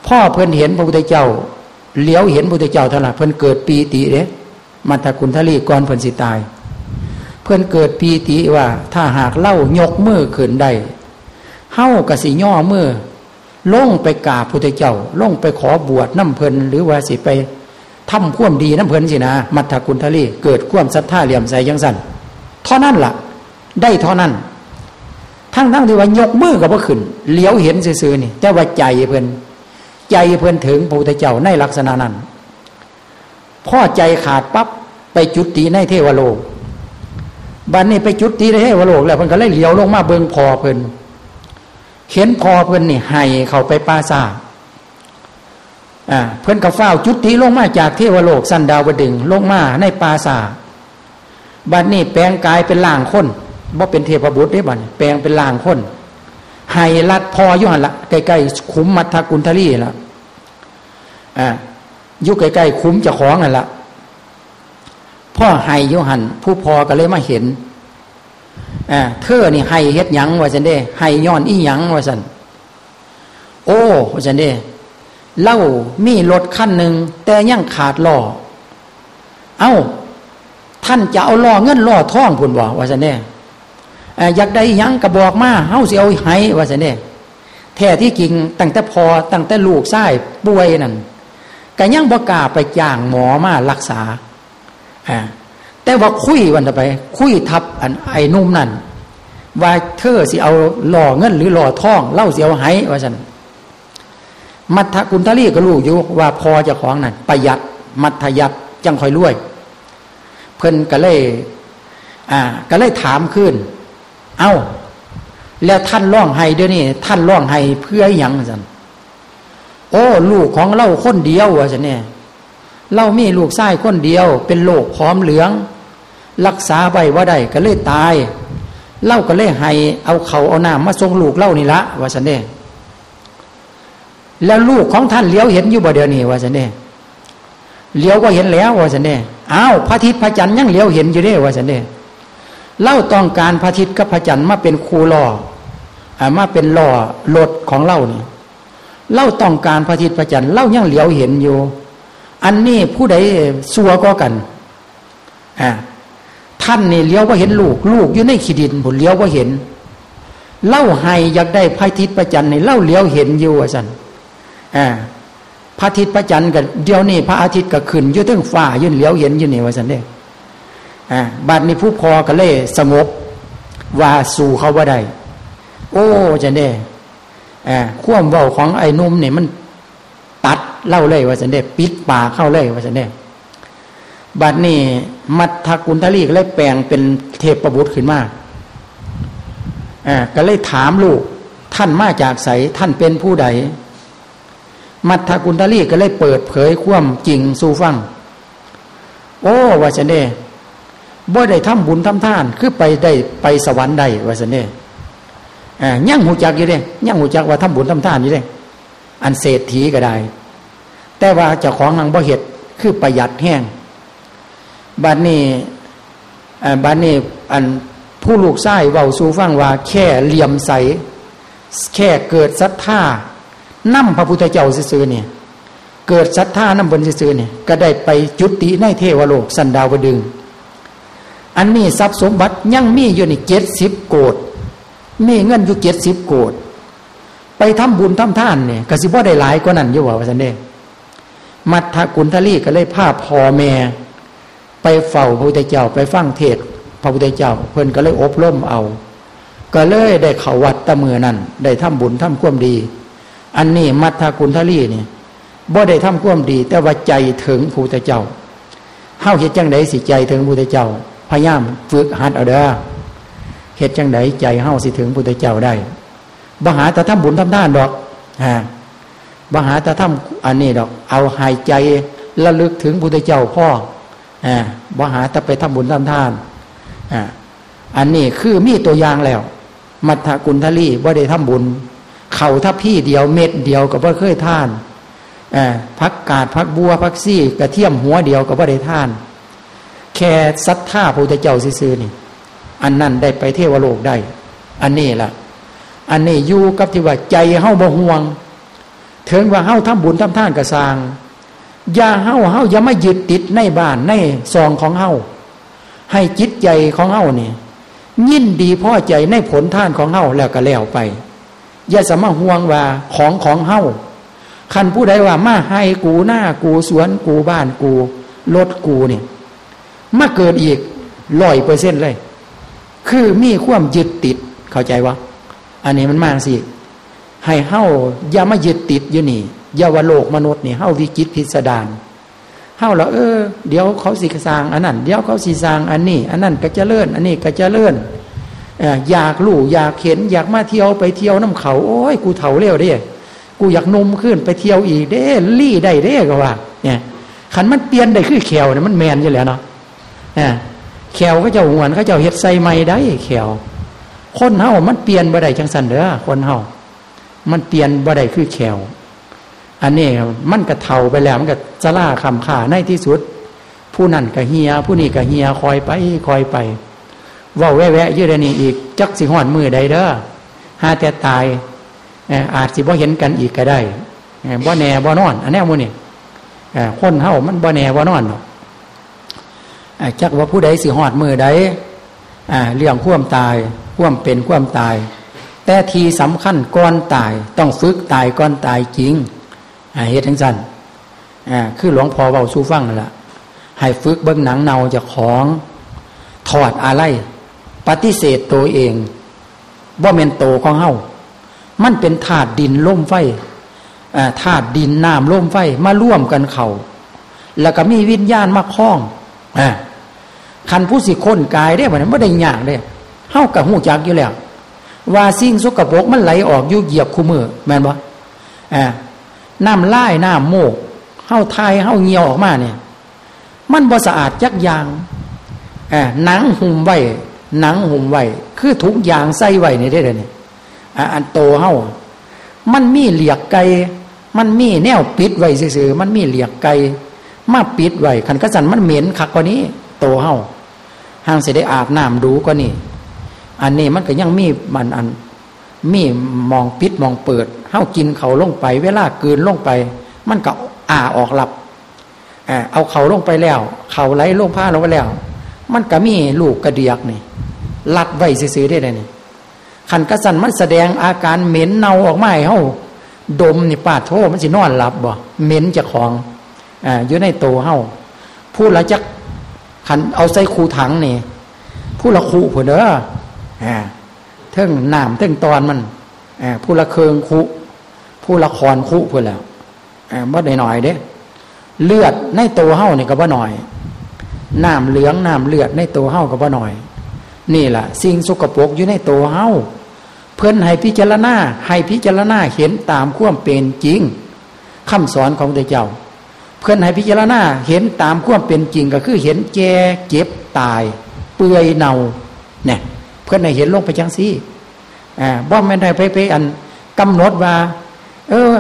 พ่อเพิ่นเห็นพระพุทธเจ้า เลี้ยวเห็นพุทธเจ้าเท่านั้นเพิ่นเกิดปีติเด้มัทธกุณทลีก่อนเพิ่นสิตาย เพิ่นเกิดปีติว่า ถ้าหากเล่ายกมือขึ้นได้เฮ้ากสิย่อมือล่งไปกราบพุทธเจ้าล่งไปขอบวชน้ำเพลินหรือว่าสิไปทำข่วมดีน้ำเพลินสินะ มัทธกุณทลีเกิดข่วมศรัทธาเหลี่ยมใสยังสั่นเท่านั้นละ่ะ ได้เท่านั้น ทั้งทั้งที่ว่ายกมือกับว่าขึ้นเลี้ยวเห็นซื่อๆนี่แต่ว่าใจเพิ่น ใจเพิ่อนถึงพระพุทธเจ้าในลักษณะนั้นพ่อใจขาดปับ๊บไปจุดตีในเทวโลกบันนี้ไปจุดตีในเทวโลกแล้วเพิ่นก็เลยเหลียวลงมาเบิงพอเพิ่นเห็นพอเพิ่นนี่ให้เขาไปปาซาอ่าเพิ่นก็เฝ้าจุดตีลงมาจากเทวโลก สันดาวดึงลงมาในปาซาบัดนี้แปลงกายเป็นล่างคนบ่เป็นเทพบุตรได้บัดแปลงเป็นล่างคน ให้ลัดพอยู่หันละใกล้ๆคุ้มมัทกุลทลีละอ่าอยู่ใกล้ๆคุ้มจะของนั่นละพ่อให้ยุหันผู้พอก็เลยมาเห็นอ่าเธอนี่ให้เฮ็ดหยังว่าจันเด้ให้ย้อนอีหยังว่าจันโอ้ว่าจันเด้เล่ามีรถขั้นหนึ่งแต่ยังขาดล่อเอา้า ท่านจะเอาล่อเงินล่อท่องพุ่นบอกว่าจันเด้ อยากได้ยังกระบอกมาเฮาสิเอาให้ว่าจันเด้แท้ที่จริงตั้งแต่พอตั้งแต่ลูกไส้ป่วยนั่นก็ยังบกาไปจ้างหมอมารักษาแต่ว่าคุยวันต่อไป คุยทับอันไอ้นุ่มนั่นว่าเธอสิเอาหล่อเงิน หรือหล่อทองเล่าเสียวไห้ว่าฉันมัทกุลทลีก็รู้อยู่ว่าพอจะของนั่นประหยัดมัทยัดจังคอยรวย เพิ่นก็เลย อ่า ก็เลยถามขึ้น เอา้า แล้วท่านร้องไห้เดี๋ยวนี้ท่านร้องไห้เพื่ออยังสันโอ้ลูกของเล่าคนเดียววะฉันเนี่ยเล่ามีลูกไส้คนเดียว เป็นโรคพร้อมเหลือง รักษาไว้ว่าได้ก็เลยตาย เล่าก็เลยให้เอาเขาเอาน้ำมาทรงลูกเล่านี่ละวะสันเดแล้วลูกของท่านเลี้ยวเห็นอยู่บ่เดียวนี่วะสันเดเลี้ยวก็เห็นแล้ววะสันเดอ้าวพระอาทิตย์พระจันทร์ยังเลี้ยวเห็นอยู่ได้วะสันเด เล่าต้องการพระอาทิตย์กับพระจันทร์มาเป็นครูล่อมาเป็นล่อรถของเล่านี่เล่าต้องการพระอาทิตย์พระจันทร์เล่ายังเหลียวเห็นอยู่ อันนี้ผู้ใดสัวก็กันอ่าท่านนี่เลี้ยวว่าเห็นลูก ลูกอยู่ในขีดินผลเลี้ยวว่าเห็น เล่าให้อยากได้พระอาทิตย์ประจันทร์ในเล่าเลี้ยวเห็นอยู่ว่าสันอ่าพระอาทิตย์ประจันทร์กันเดี๋ยวนี้พระอาทิตย์ก็ขึ้นอยู่ทั้งฟ้ายืนเลี้ยวเห็นอยู่นี่ว่าสันเด้ บัดนี้ผู้พอก็เลยสงบว่าสู่เขาว่าได้โอ้จันเด้อ่าข่วมเบาของไอ้นุ่มเนี่ยมันตัดเล่าเลยว่าสันเดปิดปากเข้าเลยว่าสันเดบัดนี้มัทธกุลทลีก็เลยแปลงเป็นเทพประบุตรขึ้นมาอ่าก็เลยถามลูก ท่านมาจากใสท่านเป็นผู้ใด มัทธกุลทลีก็เลยเปิดเผยควมจริงสู่ฟัง โอ้ว่าสันเด บ่ได้ทำบุญทำทาน คือไปได้ไปสวรรค์ได้ว่าสันเดอ่ายั่งหูจักอยู่เด้ยั่งหูจักว่าทำบุญทำทานอยู่เด้อันเศรษฐีก็ได้ แต่ว่าเจ้าของนางบ่เห็ดคือประหยัดแห้งบัดนี้บัดนี้อันผู้ลูกไส้เว้าสู่ฟังว่า แค่เหลี่ยมใส แค่เกิดศรัทธานั่มพระพุทธเจ้าซื่อเนี่ยเกิดศรัทธานั่บนซื่อเนี่ยก็ได้ไปจุติในเทวโลกสันดาวดึง อันนี้ทรัพย์สมบัติยังมีอยู่ในเจ็ดสิบโกดมีเงินอยู่เจ็ดสิบโกดไปทำบุญทำท่านเนี่ยกสิบ่ได้หลายกว่านั้นอยู่ว่าสันเดมัทธกุลทลีก็เลยพาพ่อแม่ ไปเฝ้าพระพุทธเจ้าไปฟังเทศพระพุทธเจ้า เพิ่นก็เลยอบรมเอา ก็เลยได้เขาวัดตะมือนั่นได้ทำบุญทำความดี อันนี้มัทธกุลทลีเนี่ยบ่ได้ทำความดี แต่ว่าใจถึงพระพุทธเจ้าเฮาเหตุจังไดสิใจถึงพระพุทธเจ้า พยายามฝึกหัดเอาเด้อเหตุจังไดใจเฮาสิถึงพุทธเจ้าได้บหาแต่ทำบุญทำทานดอกฮะบหาแต่ทำอันนี้ดอก เอาหายใจระลึกถึงพุทธเจ้าพ่ออ่าบหาแต่ไปทำบุญทำทานอ่าอันนี้คือมีตัวอย่างแล้ว มัทธกุลทลีว่าได้ทำบุญ เขาถ้าพี่เดียวเม็ดเดียวกับว่าเคยท่านอ่าพักกาดพักบัวพักซี่กระเทียมหัวเดียวกับว่าได้ท่าน แค่ศรัทธาพระพุทธเจ้าซื่อนี่ อันนั้นได้ไปเทวโลกได้ อันนี้แหละอันนี้อยู่กับที่ว่าใจเฮาบ่ห่วงเถึงว่าเฮาทำบุญทำท่านกระสางอย่าเฮาเฮาอย่ามายึดติดในบ้านในซองของเฮาให้จิตใจของเฮานี่ยยินดีพ่อใจในผลท่านของเฮาแล้วก็แล้วไป อย่าสมาห่วงว่าของของเฮาคันผู้ใดว่ามาให้กูหน้ากูสวนกูบ้านกูรถกูเนี่ย มาเกิดอีกร้อยเปอร์เซ็นต์เลย คือมีความยึดติดเข้าใจวะอันนี้มันมากสิ ให้เฮ้าอย่ามายึดติดอยู่นี่อย่าว่าโลกมนุษย์นี่เฮ้าวิจิตพิสดารเฮาเราเออ เดี๋ยวเขาสิสร้างอันนั้น เดี๋ยวเขาสิสร้างอันนี้ อันนั้นก็จะเลื่อนอันนี้ก็จะเลื่อนอยากลู่อยากเห็น อยากมาเที่ยวไปเที่ยวน้ำเขาโอ้ยกูเถาเร็วเด้กูอยากนมขึ้นไปเที่ยวอีกเด้ลี่ได้เด้ก็ว่า เนี่ยขันมันเปลี่ยนได้คือแขวเนี่ยมันแมนอยู่แล้วเนาะ แขวก็จะหวนเขาจะเฮ็ดใส่ไม่ได้แขวคนเฮามันเปลี่ยนบ่ได้จังสันเด้อคนเฮามันเปลี่ยนบ่ได้คือแขวอันนี้มันก็เท่าไปแล้วมันก็จะล่าคำขาในที่สุด ผู้นั่นก็เฮีย ผู้นี้ก็เฮียคอยไปคอยไปว่าแวะแวะยืดนี่อีก จักสิหอนมือใดเด้อห้าแต่ตายอาจสิบ่เห็นกันอีกก็ได้บ่แน่บ่นอน อันนี้มูนี่คนเฮามันบ่แน่บ่นอน จักว่าผู้ใดสิหอดมือใดเรื่องข่วมตายข่วมเป็นข่วมตาย แต่ทีสำคัญก้อนตายต้องฝึกตายก้อนตายจริงเหตุทั้งสั้นคือหลวงพ่อเบาสู้ฟังนั่นแหละให้ฝึกเบิ้งหนังเนาจะของถอดอะไร ปฏิเสธตัวเองว่าเมนโตของเฮามันเป็นธาตุดินล่มไฟธาตุดินน้ำล่มไฟมาร่วมกันเขาแล้วก็มีวิญญาณมาคล้องอ คันผู้สิค้นกายได้ไหมไม่ได้ยากเลยเฮากับหูจักอยู่แล้ว ว่าสิ่งสกปรกมันไหลออกอยุเหยียบคู่มือแม่นบ่อ่าน้ำไล่น้ำโมกเฮาทายเฮาเงียวออกมาเนี่ยมันบ่สะอาดจักอย่างอ่าหนังหุ่มไว้หนังหุ่มไว้คือทุกอย่างใส่ไว้ในได้เลยเนี่ยอันโตเฮามันมีเหลียกไก่มันมีแนวปิดไว้ซื่อๆมันมีเหลียกไก่มาปิดไว้ขันกระสันมันเหม็นคักกว่านี้ โตเฮาห่างเสได้อาบน้ำดูก็นี่ อันนี้มันก็ยังมีมันอัน มีมองปิดมองเปิดเฮากินเขาลงไป เวลาเกินลงไป มันก็อ่าออกหลับเอาเขาลงไปแล้ว เขาไหลลงผ้าลงไปแล้ว มันก็มีลูกกระเดียกนี่ลัดไว้ซื้อได้เลยนี่ขันกระสันมันแสดงอาการเหม็นเน่าออกมาเฮาดมนี่ปาดโทมันสินอนหลับบ่เหม็นจะของอ่าอยู่ในโตเฮาพูดและจัก ขันเอาใส่คูถังนี่ผู้ละคูผู้เด้อเทิงน้ำเทิงตอนมันผู้ละเคืองคูผู้ละครคูเพื่อแล้วอ่าได้หน่อยเด้เลือดในตัวเฮานี่ก็บ่าหน่อยน้ำเหลืองน้ำเลือดในตัวเฮาก็บ่าหน่อย นี่แหละสิ่งสกปรกอยู่ในตัวเฮาเพื่อนให้พิจารณาให้พิจารณาเห็นตามความเป็นจริงคำสอนของพระเจ้า เพื่อนให้พิจารณาเห็นตามความเป็นจริงก็คือ เห็นแก่เจ็บตาย เปื่อยเน่าเนี่ยเพื่อนให้เห็นลงไปจังซี่อ่าบ่ไม่ได้ไปไปอันกำหนดว่า เออ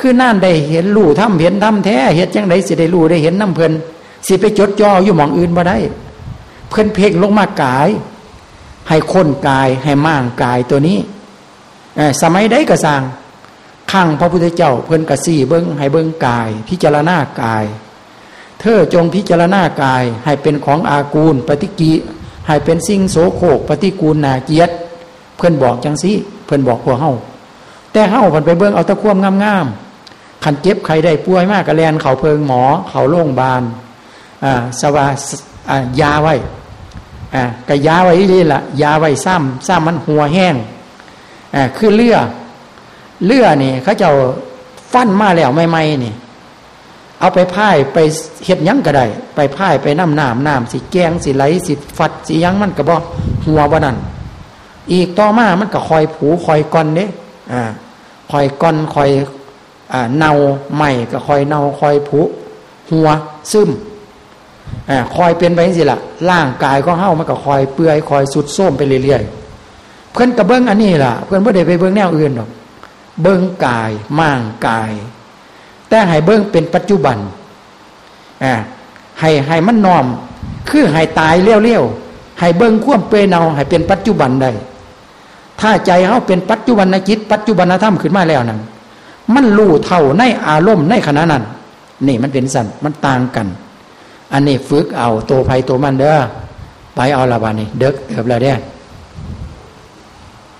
คือนั่นได้เห็นรู้ทำเห็นทำแท้เห็นจังไดสิได้รูได้เห็นน้ำเพลินสิไปจดจ่ออยู่หมองอื่นมาได้ เพื่อนเพ่งลงมากาย ให้คนกายให้ม่างกายตัวนี้สมัยใดก็สร้าง ข้างพระพุทธเจ้าเพิ่นกระสี่เบิ้งให้เบิ้งกาย พิจารณากาย เธอจงพิจารณากายให้เป็นของอากูล ปฏิกิให้เป็นสิ่งโสโคกปฏิกูลนาเกียรติเพื่อนบอกจังสิเพื่อนบอกพวกเฮาแต่เฮาเพิ่นไปเบิ้งเอาตะควมงามๆขันเจ็บใครได้ป่วยมากกระแลนเขาเพิงหมอ เขาโรงพยาบาลอ่าสวาอ่ายาไว้อ่ากะยาไว้นี่ละยาไว้ซ้ำซ้ำมันหัวแห้งอ่าคือเลือ เลือนี่ เขาเจ้าฟันมาแล้วไม่ไม่นี่ เอาไปพ่ายไปเห็ดยั้งก็ได้ ไปพ่ายไปน้ำน้ำน้ำสิแกงสิไหลสิฟัดสิยั้งมันก็บอกหัววันนั้นอีกต่อมามันก็คอยผูคอยก้อนเนี้อ่าคอยก้อนคอยอ่าเนาใหม่ก็คอยเนาคอยผูหัวซึมอ่าคอยเป็นไปสิละร่างกายก็เฮ้ามันก็คอยเปื่อยคอยสุดโทมไปเรื่อยๆเพื่อนกระเบื้องอันนี้ล่ะ เพื่อนไม่ได้ไปเบื้องแนวอื่นหรอก เบิ้งกายม่างกาย แต่ให้เบิ้งเป็นปัจจุบันอ่าให้ให้มันนอม คือให้ตายเลี้ยวๆให้เบิ้งควมเปเนาให้เป็นปัจจุบันได้ถ้าใจเขาเป็นปัจจุบันจิต ปัจจุบันธรรมขึ้นมาแล้วนั้นมันรู้เท่าในอารมณ์ในขณะนั้นนี่มันเป็นสันมันต่างกัน อันนี้ฝึกเอาตัวภัยตัวมันเด้อไปเอาละบานี่เด็กเอบแล้วเด้